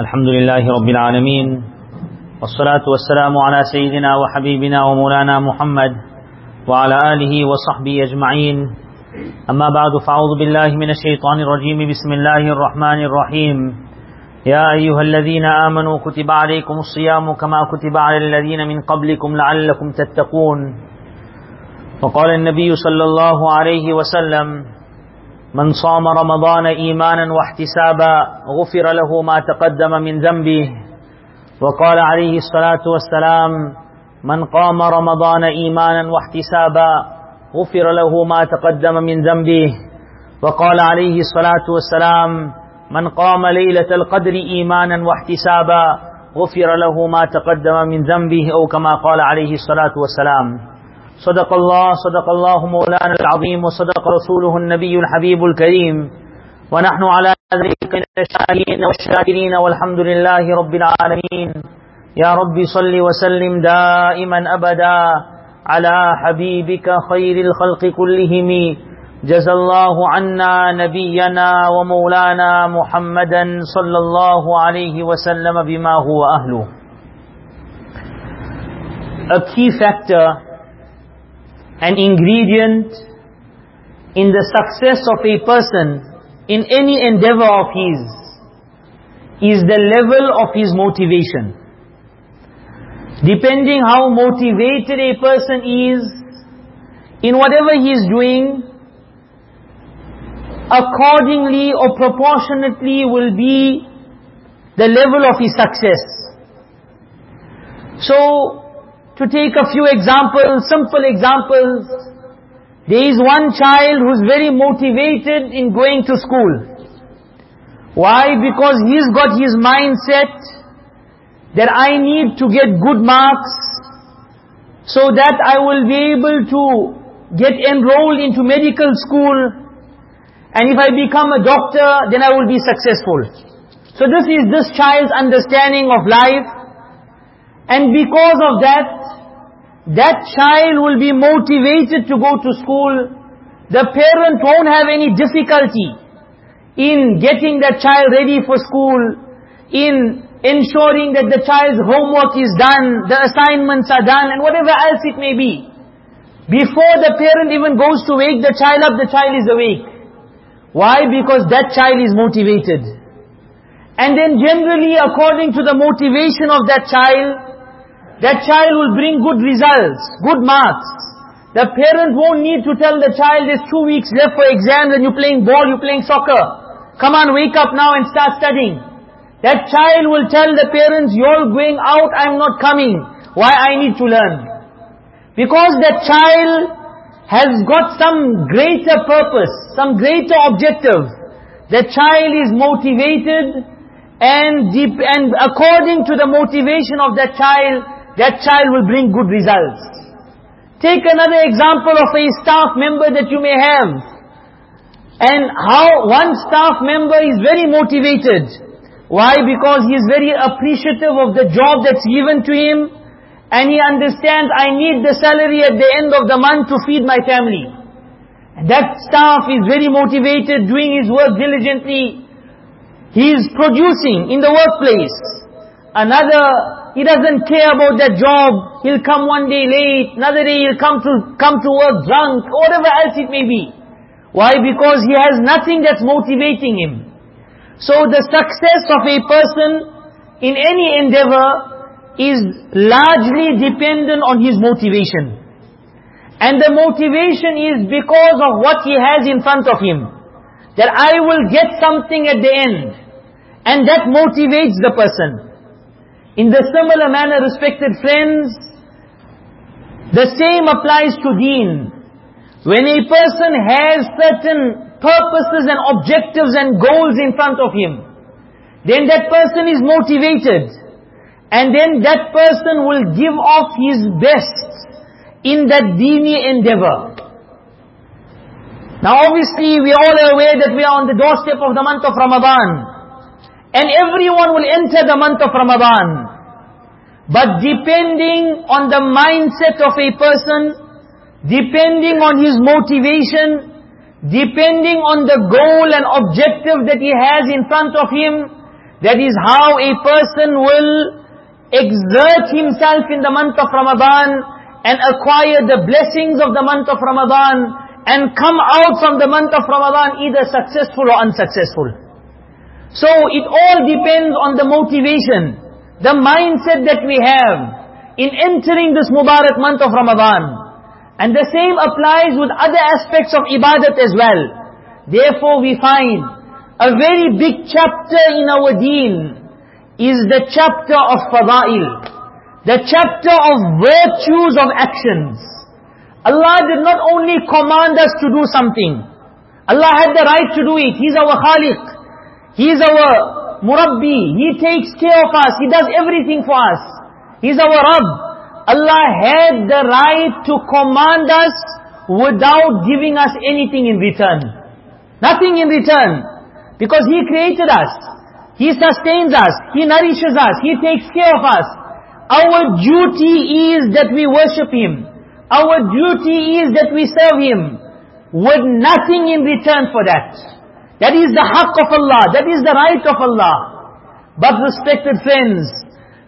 الحمد لله رب العالمين والصلاة والسلام على سيدنا وحبيبنا ومولانا محمد وعلى آله وصحبه أجمعين أما بعد فأعوذ بالله من الشيطان الرجيم بسم الله الرحمن الرحيم يا أيها الذين آمنوا كتب عليكم الصيام كما كتب على الذين من قبلكم لعلكم تتقون وقال النبي صلى الله عليه وسلم من صام رمضان إيمانا واحتسابا غفر له ما تقدم من ذنبه. وقال عليه الصلاة والسلام من قام رمضان إيمانا واحتسابا غفر له ما تقدم من ذنبه. وقال عليه الصلاة والسلام من قام ليلة القدر إيمانا واحتسابا غفر له ما تقدم من ذنبه. أو كما قال عليه الصلاة والسلام. صدق الله صدق الله مولانا العظيم وصدق رسوله النبي الحبيب الكريم. ونحن على ذلك الشاهدين والشاكرين والحمد لله رب العالمين. يا رب صل وسلم دائما أبدا على حبيبك خير الخلق كلهم. جزى الله عنا نبينا ومولانا محمدا صلى الله عليه وسلم بما هو أهله. A key factor an ingredient in the success of a person in any endeavor of his is the level of his motivation. Depending how motivated a person is in whatever he is doing, accordingly or proportionately will be the level of his success. So, to take a few examples, simple examples. There is one child who's very motivated in going to school. Why? Because he's got his mindset that I need to get good marks so that I will be able to get enrolled into medical school and if I become a doctor then I will be successful. So this is this child's understanding of life and because of that, that child will be motivated to go to school. The parent won't have any difficulty in getting that child ready for school, in ensuring that the child's homework is done, the assignments are done, and whatever else it may be. Before the parent even goes to wake the child up, the child is awake. Why? Because that child is motivated. And then generally, according to the motivation of that child, that child will bring good results, good marks. The parent won't need to tell the child there's two weeks left for exams and you're playing ball, you're playing soccer. Come on, wake up now and start studying. That child will tell the parents, you're going out, I'm not coming. Why I need to learn? Because that child has got some greater purpose, some greater objective. The child is motivated and, deep, and according to the motivation of that child, that child will bring good results. Take another example of a staff member that you may have. And how one staff member is very motivated. Why? Because he is very appreciative of the job that's given to him. And he understands, I need the salary at the end of the month to feed my family. And that staff is very motivated, doing his work diligently. He is producing in the workplace. Another he doesn't care about that job. He'll come one day late, another day he'll come to, come to work drunk, whatever else it may be. Why? Because he has nothing that's motivating him. So the success of a person in any endeavor is largely dependent on his motivation. And the motivation is because of what he has in front of him. That I will get something at the end. And that motivates the person. In the similar manner, respected friends, the same applies to deen. When a person has certain purposes and objectives and goals in front of him, then that person is motivated. And then that person will give off his best in that deeni endeavor. Now obviously we all are aware that we are on the doorstep of the month of Ramadan. And everyone will enter the month of Ramadan. But depending on the mindset of a person, depending on his motivation, depending on the goal and objective that he has in front of him, That is how a person will exert himself in the month of Ramadan and acquire the blessings of the month of Ramadan and come out from the month of Ramadan either successful or unsuccessful. So it all depends on the motivation, the mindset that we have in entering this Mubarak month of Ramadan. And the same applies with other aspects of ibadat as well. Therefore we find a very big chapter in our deen is the chapter of fadail. The chapter of virtues of actions. Allah did not only command us to do something. Allah had the right to do it. He's our Khaliq. He's our Murabbi. He takes care of us. He does everything for us. He's our Rabb. Allah had the right to command us without giving us anything in return. Nothing in return. Because He created us. He sustains us. He nourishes us. He takes care of us. Our duty is that we worship Him. Our duty is that we serve Him. With nothing in return for that. That is the haqq of Allah. That is the right of Allah. But respected friends,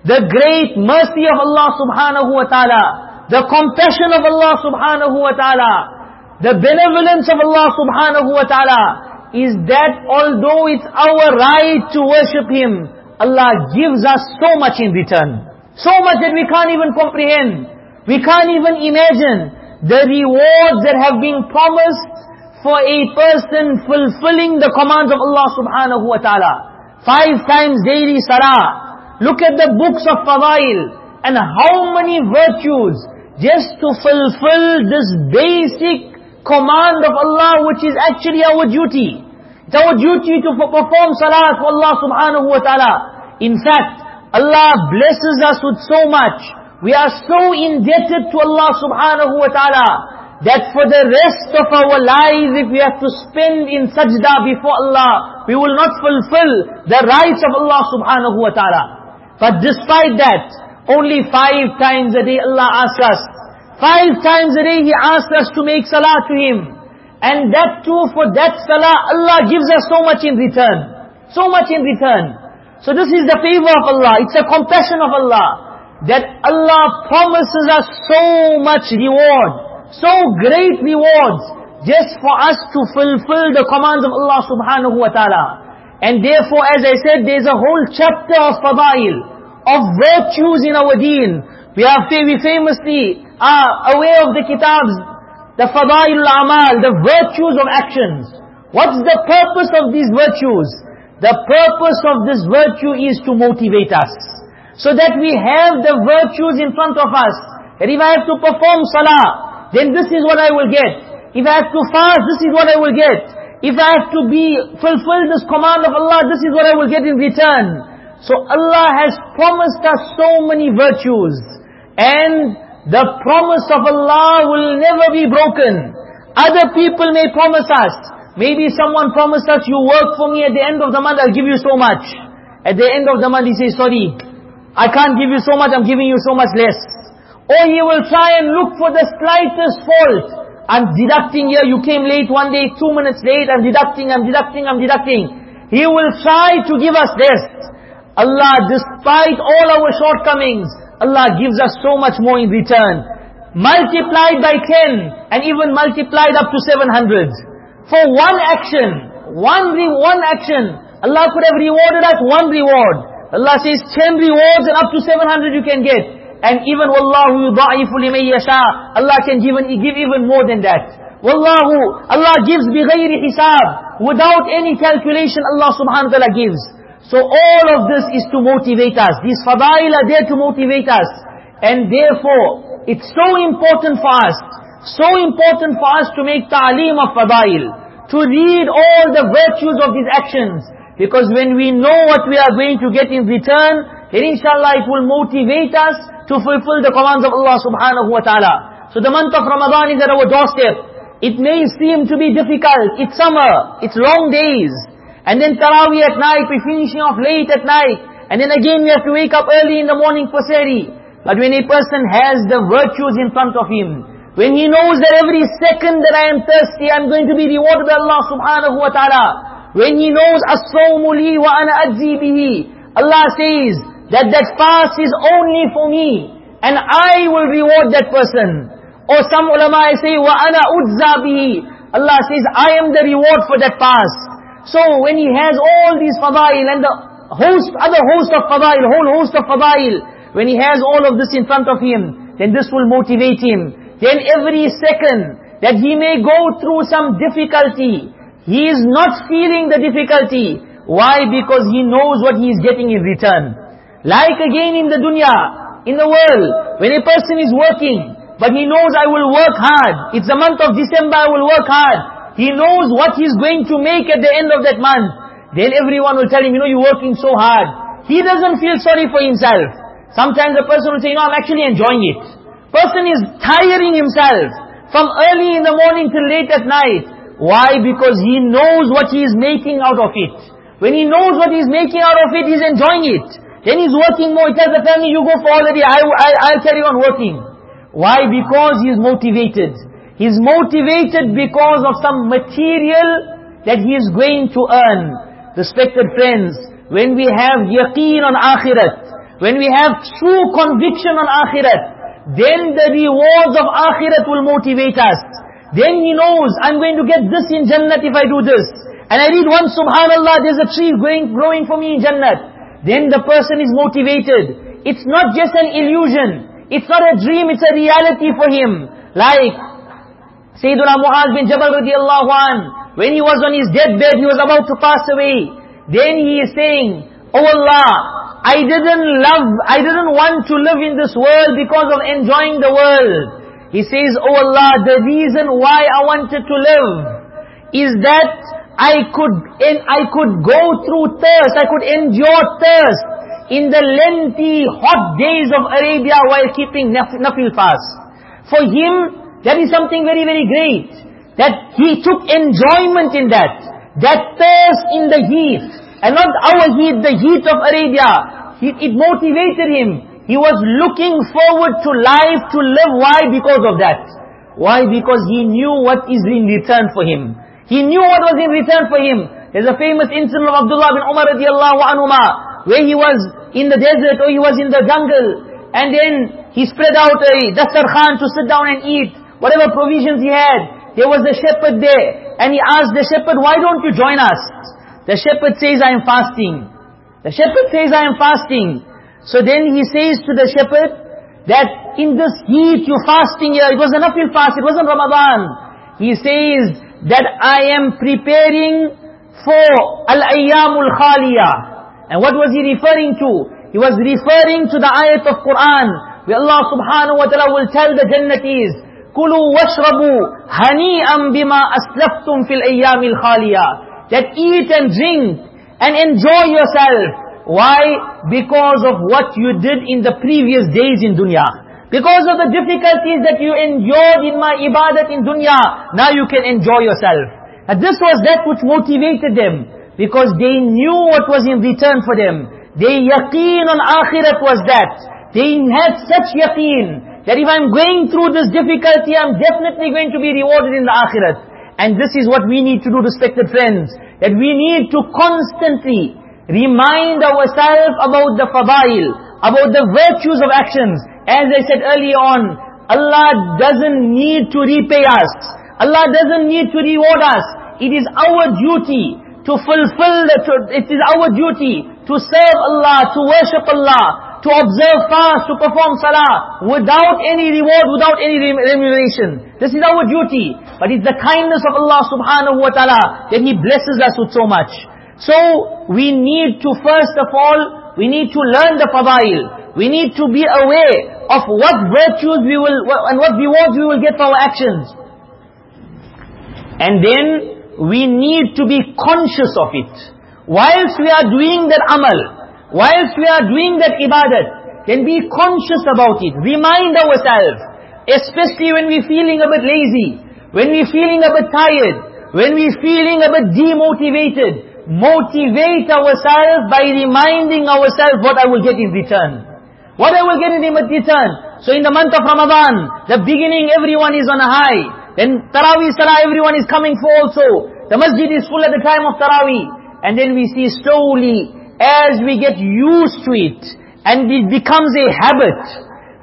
the great mercy of Allah subhanahu wa ta'ala, the compassion of Allah subhanahu wa ta'ala, the benevolence of Allah subhanahu wa ta'ala, is that although it's our right to worship Him, Allah gives us so much in return. So much that we can't even comprehend. We can't even imagine the rewards that have been promised for a person fulfilling the commands of Allah subhanahu wa ta'ala. Five times daily salah. Look at the books of fadail and how many virtues just to fulfill this basic command of Allah which is actually our duty. It's our duty to perform salat for Allah subhanahu wa ta'ala. In fact, Allah blesses us with so much. We are so indebted to Allah subhanahu wa ta'ala that for the rest of our lives, if we have to spend in sajda before Allah, we will not fulfill the rights of Allah subhanahu wa ta'ala. But despite that, only five times a day Allah asks us, Five times a day He asks us to make salah to Him. And that too, for that salah, Allah gives us so much in return. So much in return. So this is the favor of Allah. It's a compassion of Allah. That Allah promises us so much reward. So great rewards. Just for us to fulfill the commands of Allah subhanahu wa ta'ala. And therefore, as I said, there's a whole chapter of fadail. Of virtues in our deen. We are we famously are aware of the kitabs, the fadail amal, the virtues of actions. What's the purpose of these virtues? The purpose of this virtue is to motivate us. So that we have the virtues in front of us. That if I have to perform salah, then this is what I will get. If I have to fast, this is what I will get. If I have to be, fulfill this command of Allah, this is what I will get in return. So Allah has promised us so many virtues. And the promise of Allah will never be broken. Other people may promise us. Maybe someone promised us, you work for me at the end of the month, I'll give you so much. At the end of the month he says, sorry, I can't give you so much, I'm giving you so much less. Or he will try and look for the slightest fault. I'm deducting here, you came late one day, two minutes late, I'm deducting, I'm deducting, I'm deducting. He will try to give us this. Allah, despite all our shortcomings, Allah gives us so much more in return. Multiplied by 10 and even multiplied up to 700. For one action, one, one action, Allah could have rewarded us one reward. Allah says 10 rewards and up to 700 you can get. And even wallahu yudha'ifu liman yasha. Allah can give, give even more than that. Wallahu, Allah gives bighayri hisab. Without any calculation Allah subhanahu wa ta'ala gives. So all of this is to motivate us. These fadail are there to motivate us. And therefore, it's so important for us, so important for us to make ta'aleem of fadail, to read all the virtues of these actions. Because when we know what we are going to get in return, then inshallah it will motivate us to fulfill the commands of Allah subhanahu wa ta'ala. So the month of Ramadan is at our doorstep. It may seem to be difficult. It's summer. It's long days. And then Taraweeh at night, we're finishing off late at night. And then again we have to wake up early in the morning for sehri. But when a person has the virtues in front of him, when he knows that every second that I am thirsty, I'm going to be rewarded by Allah subhanahu wa ta'ala. when he knows as-sawmu li wa ana ajzi bihi, Allah says that that fast is only for me and I will reward that person. Or some ulama say wa ana udza. Allah says I am the reward for that fast. So when he has all these fadail and the host, other host of fadail, whole host of fadail, when he has all of this in front of him, then this will motivate him. Then every second that he may go through some difficulty, he is not feeling the difficulty. Why? Because he knows what he is getting in return. Like again in the dunya, in the world, when a person is working, but he knows I will work hard. It's the month of December, I will work hard. He knows what he's going to make at the end of that month. Then everyone will tell him, you know, you're working so hard. He doesn't feel sorry for himself. Sometimes a person will say, you know, I'm actually enjoying it. Person is tiring himself from early in the morning till late at night. Why? Because he knows what he is making out of it. When he knows what he is making out of it, he's enjoying it. Then he's working more. He tells the family, you go for holiday, I, I, I'll carry on working. Why? Because he's motivated. He's motivated because of some material that he is going to earn. Respected friends, when we have yaqeen on akhirat, when we have true conviction on akhirat, then the rewards of akhirat will motivate us. Then he knows, I'm going to get this in Jannat if I do this. And I read one, subhanallah, there's a tree growing, growing for me in Jannat. Then the person is motivated. It's not just an illusion. It's not a dream, it's a reality for him. Like Sayyidina Muaz bin Jabal radiallahu an, when he was on his deathbed, he was about to pass away. Then he is saying, Oh Allah, I didn't love, I didn't want to live in this world because of enjoying the world. He says, Oh Allah, the reason why I wanted to live is that I could, I could go through thirst, I could endure thirst in the lengthy, hot days of Arabia while keeping nafil fast. For him, that is something very, very great. That he took enjoyment in that. That thirst in the heat. And not our heat, the heat of Arabia. It, it motivated him. He was looking forward to life, to live. Why? Because of that. Why? Because he knew what is in return for him. He knew what was in return for him. There's a famous incident of Abdullah bin Umar radiallahu anhuma, where he was in the desert or he was in the jungle, and then he spread out a dastarkhan to sit down and eat whatever provisions he had. There was a shepherd there, and he asked the shepherd, why don't you join us? The shepherd says, I am fasting. The shepherd says, I am fasting. So then he says to the shepherd, that in this heat you're fasting here, it was a nafil fast, it wasn't Ramadan. He says that I am preparing for al-ayyamul khaliyah. And what was he referring to? He was referring to the ayat of Quran, where Allah subhanahu wa ta'ala will tell the Jannatis, كُلُوا وَاشْرَبُوا هَنِيئًا بِمَا أَسْلَفْتُمْ فِي الْأَيَّامِ الْخَالِيَةِ That eat and drink and enjoy yourself why? Because of what you did in the previous days in dunya. Because of the difficulties that you endured in my ibadat in dunya, now you can enjoy yourself. And this was that which motivated them. Because they knew what was in return for them. Their yaqeen on akhirat was that. They had such yaqeen that if I'm going through this difficulty, I'm definitely going to be rewarded in the akhirat. And this is what we need to do, respected friends. That we need to constantly Remind ourselves about the fadail, about the virtues of actions. As I said earlier on, Allah doesn't need to repay us. Allah doesn't need to reward us. It is our duty to fulfill, the, to, it is our duty to serve Allah, to worship Allah, to observe fast, to perform salah, without any reward, without any remuneration. This is our duty. But it's the kindness of Allah subhanahu wa ta'ala that He blesses us with so much. So, we need to first of all, we need to learn the fadail. We need to be aware of what virtues we will, and what rewards we will get for our actions. And then, we need to be conscious of it. Whilst we are doing that amal, whilst we are doing that ibadat, then be conscious about it. Remind ourselves, especially when we're feeling a bit lazy, when we're feeling a bit tired, when we're feeling a bit demotivated, motivate ourselves by reminding ourselves what I will get in return. What I will get in return. So in the month of Ramadan, the beginning everyone is on a high. Then Taraweeh Salah everyone is coming for also. The masjid is full at the time of Taraweeh. And then we see slowly, as we get used to it, and it becomes a habit,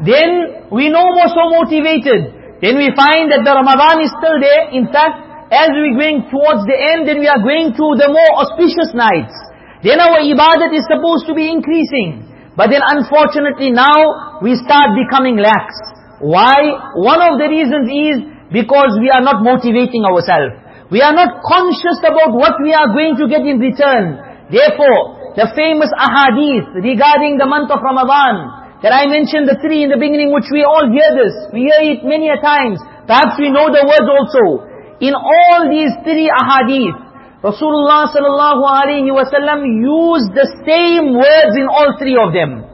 then we no more so motivated. Then we find that the Ramadan is still there. In fact, as we're going towards the end, then we are going to the more auspicious nights. Then our ibadat is supposed to be increasing. But then unfortunately now, we start becoming lax. Why? One of the reasons is because we are not motivating ourselves. We are not conscious about what we are going to get in return. Therefore, the famous ahadith regarding the month of Ramadan, that I mentioned the three in the beginning, which we all hear this. We hear it many a times. Perhaps we know the words also. In all these three ahadith, Rasulullah sallallahu used the same words in all three of them.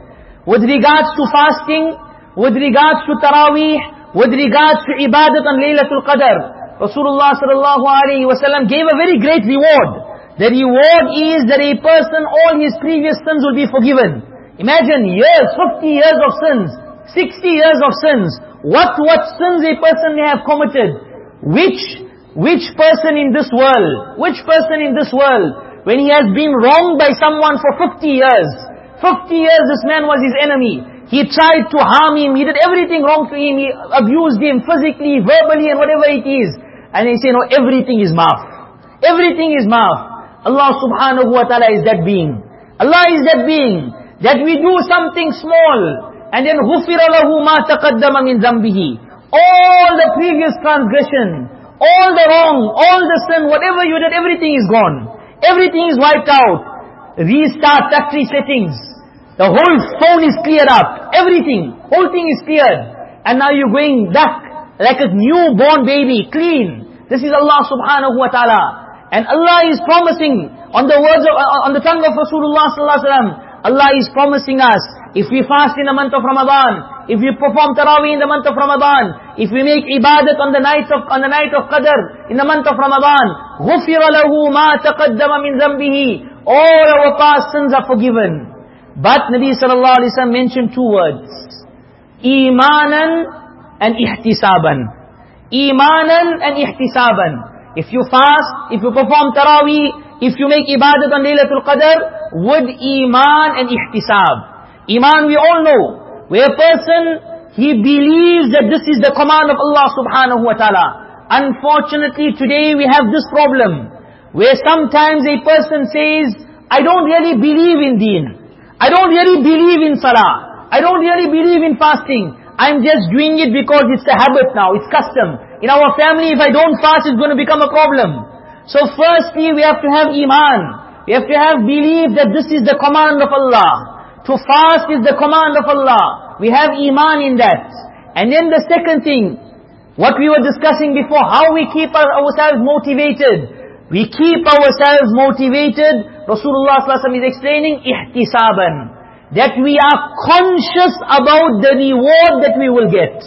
With regards to fasting, with regards to Taraweeh, with regards to ibadat and Laylatul Qadr, Rasulullah sallallahu gave a very great reward. The reward is that a person, all his previous sins will be forgiven. Imagine years, 50 years of sins, 60 years of sins. What, what sins a person may have committed. Which, which person in this world, which person in this world, when he has been wronged by someone for 50 years, 50 years this man was his enemy, he tried to harm him. He did everything wrong to him. He abused him physically, verbally and whatever it is. And he said, no, everything is maaf. Everything is maaf. Allah subhanahu wa ta'ala is that being. Allah is that being. That we do something small. And then غُفِرَ لَهُ مَا تَقَدَّمَ مِنْ ذَنْبِهِ All the previous transgression, all the wrong, all the sin, whatever you did, everything is gone. Everything is wiped out. Restart factory settings. The whole phone is cleared up. Everything. Whole thing is cleared. And now you're going back like a newborn baby, clean. This is Allah subhanahu wa ta'ala. And Allah is promising on the words of, uh, on the tongue of Rasulullah sallallahu alaihi wasallam. Allah is promising us, if we fast in the month of Ramadan, if we perform Taraweeh in the month of Ramadan, if we make ibadat on the night of on the night of Qadr in the month of Ramadan, غُفِرَ لَهُ مَا تَقَدَّمَ مِنْ ذَنْبِهِ All our past sins are forgiven. But Nabi sallallahu alaihi wasallam mentioned two words. Imanan and ihtisaban. Imanan and ihtisaban. If you fast, if you perform Taraweeh, if you make ibadat on Laylatul Qadr, with Iman and ihtisab. Iman we all know. Where a person, he believes that this is the command of Allah subhanahu wa ta'ala. Unfortunately today we have this problem. Where sometimes a person says, I don't really believe in deen. I don't really believe in salah. I don't really believe in fasting. I'm just doing it because it's a habit now, it's custom. In our family, if I don't fast, it's going to become a problem. So firstly, we have to have iman. We have to have belief that this is the command of Allah. To fast is the command of Allah. We have iman in that. And then the second thing, what we were discussing before, how we keep ourselves motivated. We keep ourselves motivated Rasulullah is explaining ihtisaban. That we are conscious about the reward that we will get.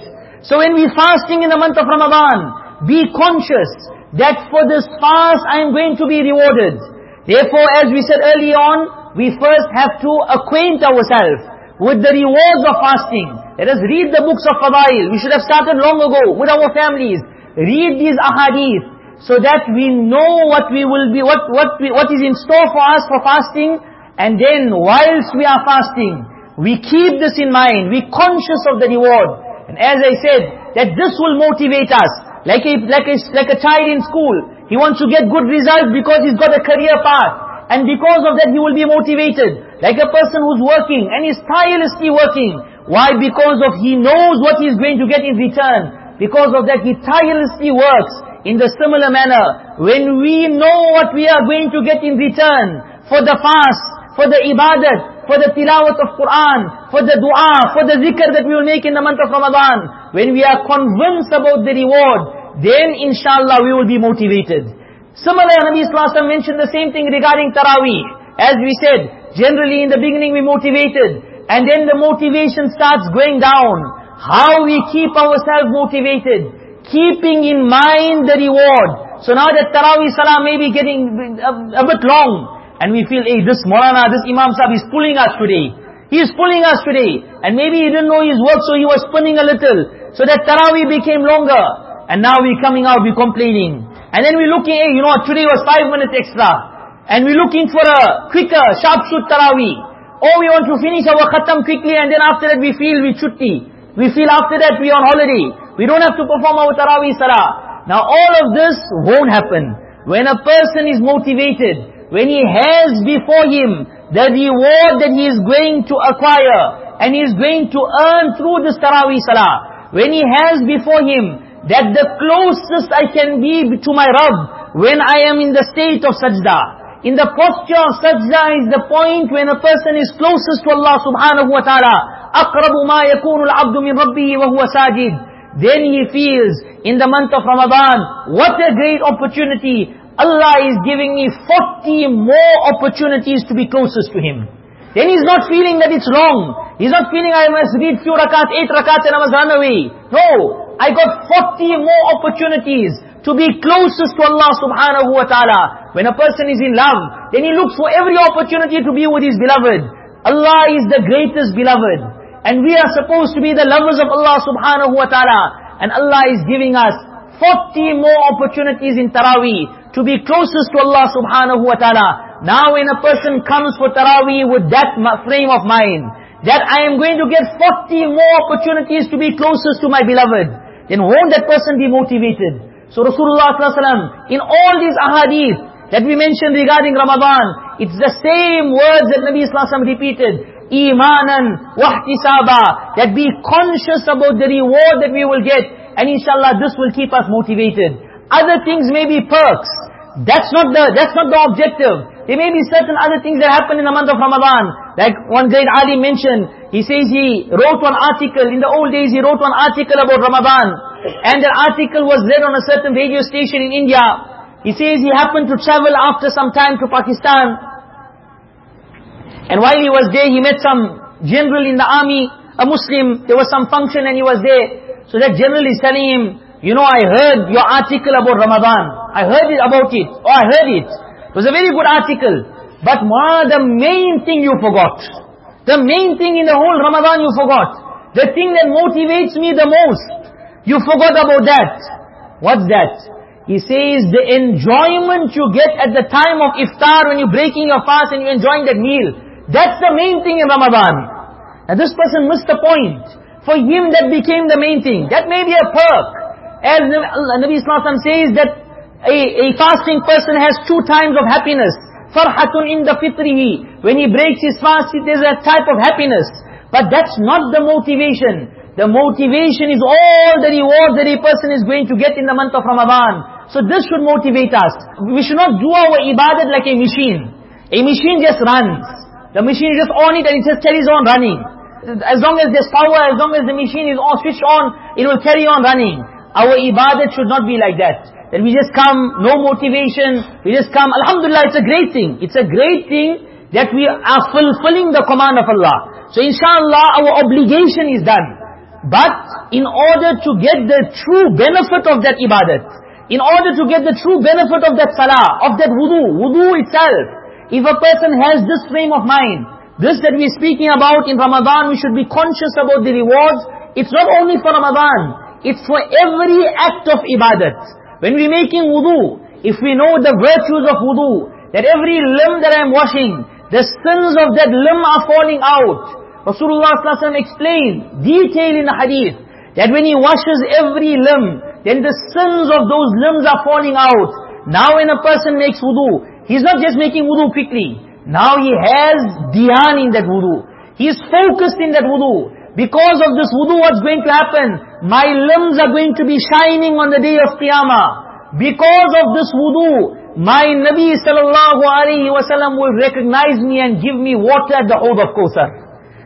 So when we're fasting in the month of Ramadan, be conscious that for this fast I am going to be rewarded. Therefore, as we said early on, we first have to acquaint ourselves with the rewards of fasting. Let us read the books of Fadail. We should have started long ago with our families. Read these ahadith so that we know what we will be, what, what, we, what is in store for us for fasting, and then whilst we are fasting, we keep this in mind, we conscious of the reward. And as I said, that this will motivate us. Like a, like a, like a child in school, he wants to get good results because he's got a career path. And because of that he will be motivated. Like a person who's working and is tirelessly working. Why? Because of he knows what he's going to get in return. Because of that he tirelessly works. In the similar manner, when we know what we are going to get in return for the fast, for the ibadat, for the tilawat of Quran, for the dua, for the zikr that we will make in the month of Ramadan, when we are convinced about the reward, then inshallah we will be motivated. Similarly, Nabi Sallallahu mentioned the same thing regarding Taraweeh. As we said, generally in the beginning we motivated, and then the motivation starts going down. How we keep ourselves motivated? keeping in mind the reward. So now that Taraweeh Salah may be getting a, a bit long, and we feel, hey, this Maulana, this Imam Sahib is pulling us today. He is pulling us today. And maybe he didn't know his work, so he was spinning a little. So that Taraweeh became longer. And now we're coming out, we're complaining. And then we're looking, hey, you know what, today was five minutes extra. And we're looking for a quicker, sharp shoot tarawih. Or oh, we want to finish our khatam quickly and then after that we feel we chutti. We feel after that we are on holiday. We don't have to perform our tarawih salah. Now all of this won't happen. When a person is motivated, when he has before him the reward that he is going to acquire, and he is going to earn through this tarawih salah, when he has before him that the closest I can be to my Rabb when I am in the state of sajda. In the posture of sajda is the point when a person is closest to Allah subhanahu wa ta'ala. أَقْرَبُ مَا يَكُونُ الْعَبْدُ مِنْ رَبِّهِ وَهُوَ سَاجِدٌ Then he feels in the month of Ramadan, what a great opportunity. Allah is giving me 40 more opportunities to be closest to Him. Then he's not feeling that it's wrong. He's not feeling I must read few rakat, eight rakat and I must run away. No, I got 40 more opportunities to be closest to Allah subhanahu wa ta'ala. When a person is in love, then he looks for every opportunity to be with his beloved. Allah is the greatest beloved. And we are supposed to be the lovers of Allah subhanahu wa ta'ala. And Allah is giving us 40 more opportunities in Taraweeh to be closest to Allah subhanahu wa ta'ala. Now when a person comes for Taraweeh with that frame of mind, that I am going to get 40 more opportunities to be closest to my beloved then won't that person be motivated? So Rasulullah in all these ahadith that we mentioned regarding Ramadan, it's the same words that Nabi ﷺ repeated. Imanan wahtisaba. That be conscious about the reward that we will get. And inshallah this will keep us motivated. Other things may be perks. That's not the, that's not the objective. There may be certain other things that happen in the month of Ramadan. Like one great Ali mentioned, he says he wrote one article, in the old days he wrote one article about Ramadan. And that article was read on a certain radio station in India. He says he happened to travel after some time to Pakistan. And while he was there, he met some general in the army, a Muslim. There was some function and he was there. So that general is telling him, you know, I heard your article about Ramadan. I heard it about it. Oh, I heard it. It was a very good article. But ma, the main thing you forgot. The main thing in the whole Ramadan you forgot. The thing that motivates me the most. You forgot about that. What's that? He says the enjoyment you get at the time of iftar when you're breaking your fast and you're enjoying that meal. That's the main thing in Ramadan. Now this person missed the point. For him that became the main thing. That may be a perk. As Nabi Islam says that a, a fasting person has two times of happiness. Farhatun inda fitrihi. When he breaks his fast, is a type of happiness. But that's not the motivation. The motivation is all the rewards that a person is going to get in the month of Ramadan. So this should motivate us. We should not do our ibadat like a machine. A machine just runs. The machine is just on it and it just carries on running. As long as there's power, as long as the machine is switched on, it will carry on running. Our ibadat should not be like that. That we just come, no motivation, we just come, Alhamdulillah, it's a great thing. It's a great thing that we are fulfilling the command of Allah. So inshallah, our obligation is done. But in order to get the true benefit of that ibadat, in order to get the true benefit of that salah, of that wudu, wudu itself, if a person has this frame of mind, this that we're speaking about in Ramadan, we should be conscious about the rewards. It's not only for Ramadan, it's for every act of ibadat. When we're making wudu, if we know the virtues of wudu, that every limb that I'm washing, the sins of that limb are falling out. Rasulullah ﷺ explained, detail in the hadith, that when he washes every limb, then the sins of those limbs are falling out. Now when a person makes wudu, he's not just making wudu quickly. Now he has dhyan in that wudu. He is focused in that wudu. Because of this wudu, what's going to happen? My limbs are going to be shining on the day of Qiyamah. Because of this wudu, my Nabi sallallahu alayhi wasallam will recognize me and give me water at the Hawd of Kawthar.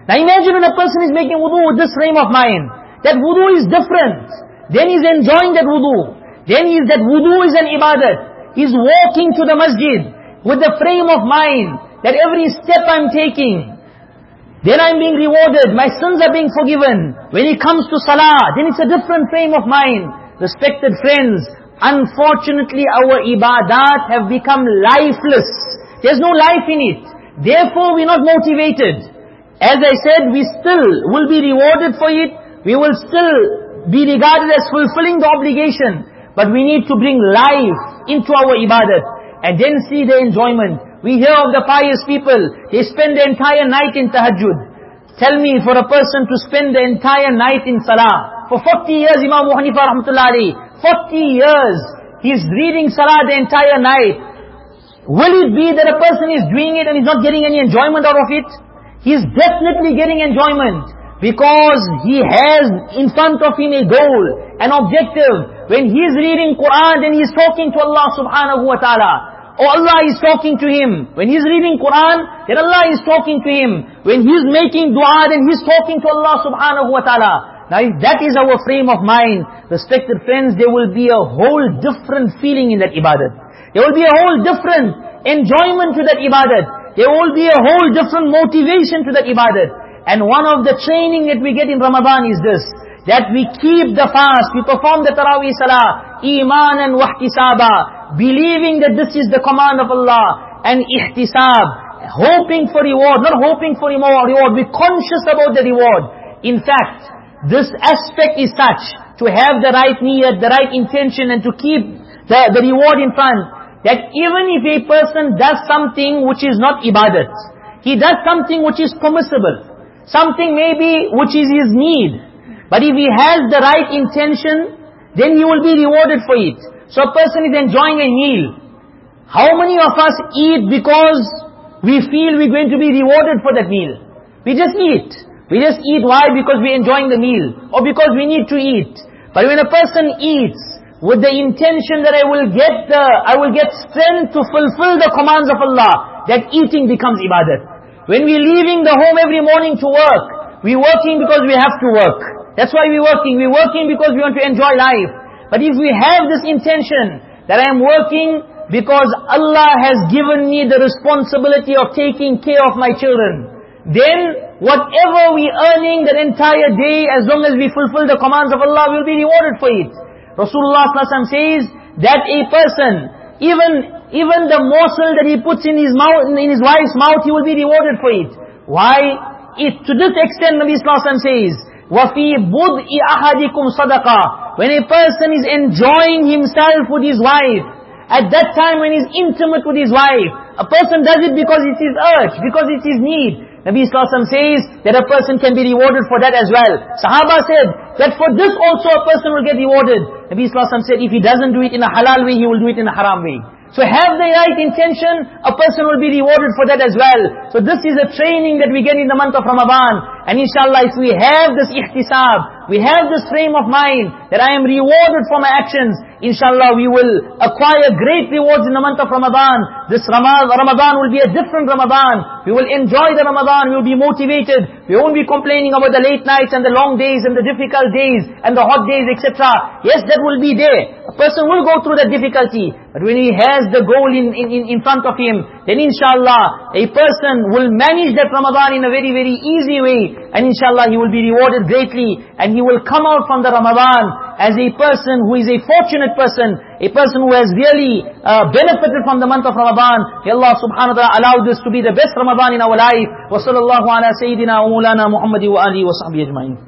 Now imagine when a person is making wudu with this frame of mind. That wudu is different. Then he's enjoying that wudu. Then he's, that wudu is an ibadat. He's walking to the masjid with the frame of mind that every step I'm taking, then I'm being rewarded. My sins are being forgiven. When it comes to salah, then it's a different frame of mind. Respected friends, unfortunately our ibadat have become lifeless. There's no life in it. Therefore we're not motivated. As I said, we still will be rewarded for it. We will still be regarded as fulfilling the obligation. But we need to bring life into our ibadat. And then see the enjoyment. We hear of the pious people, they spend the entire night in tahajjud. Tell me, for a person to spend the entire night in salah, for 40 years Imam Hanifa rahmatullah 40 years, he's reading salah the entire night. Will it be that a person is doing it and he's not getting any enjoyment out of it? He's definitely getting enjoyment. Because he has in front of him a goal, an objective. When he is reading Quran, then he is talking to Allah subhanahu wa ta'ala. Or Allah is talking to him. When he is reading Quran, then Allah is talking to him. When he is making dua, then he is talking to Allah subhanahu wa ta'ala. Now if that is our frame of mind, respected friends, there will be a whole different feeling in that ibadat. There will be a whole different enjoyment to that ibadat. There will be a whole different motivation to that ibadat. And one of the training that we get in Ramadan is this, that we keep the fast, we perform the Taraweeh Salah, iman and wahtisaba, believing that this is the command of Allah, and ihtisab, hoping for reward, not hoping for reward, we're conscious about the reward. In fact, this aspect is such, to have the right niyat, the right intention, and to keep the, the reward in front, that even if a person does something which is not ibadat, he does something which is permissible, Something maybe which is his need. But if he has the right intention, then he will be rewarded for it. So a person is enjoying a meal. How many of us eat because we feel we're going to be rewarded for that meal? We just eat. We just eat why? Because we're enjoying the meal. Or because we need to eat. But when a person eats with the intention that I will get the, I will get strength to fulfill the commands of Allah, that eating becomes ibadat. When we're leaving the home every morning to work, we're working because we have to work. That's why we're working. We're working because we want to enjoy life. But if we have this intention that I am working because Allah has given me the responsibility of taking care of my children, then whatever we earning that entire day, as long as we fulfill the commands of Allah, we'll be rewarded for it. Rasulullah says that a person, even even the morsel that he puts in his mouth, in his wife's mouth, he will be rewarded for it. Why? It, to this extent, Nabi Sallallahu says, وَفِي بُضْءِ أَحَدِكُمْ صَدَقَةً When a person is enjoying himself with his wife, at that time when he's intimate with his wife, a person does it because it's his urge, because it's his need. Nabi Sallallahu says that a person can be rewarded for that as well. Sahaba said that for this also a person will get rewarded. Nabi Sallallahu said if he doesn't do it in a halal way, he will do it in a haram way. So have the right intention, a person will be rewarded for that as well. So this is a training that we get in the month of Ramadan. And inshallah, if we have this ihtisab, we have this frame of mind, that I am rewarded for my actions, inshallah we will acquire great rewards in the month of Ramadan. This Ramadan will be a different Ramadan. We will enjoy the Ramadan, we will be motivated. We won't be complaining about the late nights and the long days and the difficult days and the hot days, etc. Yes, that will be there. A person will go through that difficulty. But when he has the goal in, in, in front of him, then inshallah, a person will manage that Ramadan in a very, very easy way. And inshallah, he will be rewarded greatly. And he will come out from the Ramadan as a person who is a fortunate person, a person who has really uh, benefited from the month of Ramadan. May Allah subhanahu wa ta'ala allow this to be the best Ramadan in our life. Wa sallallahu ala sayyidina wa Muhammadi wa alihi wa sahbihi ajma'in.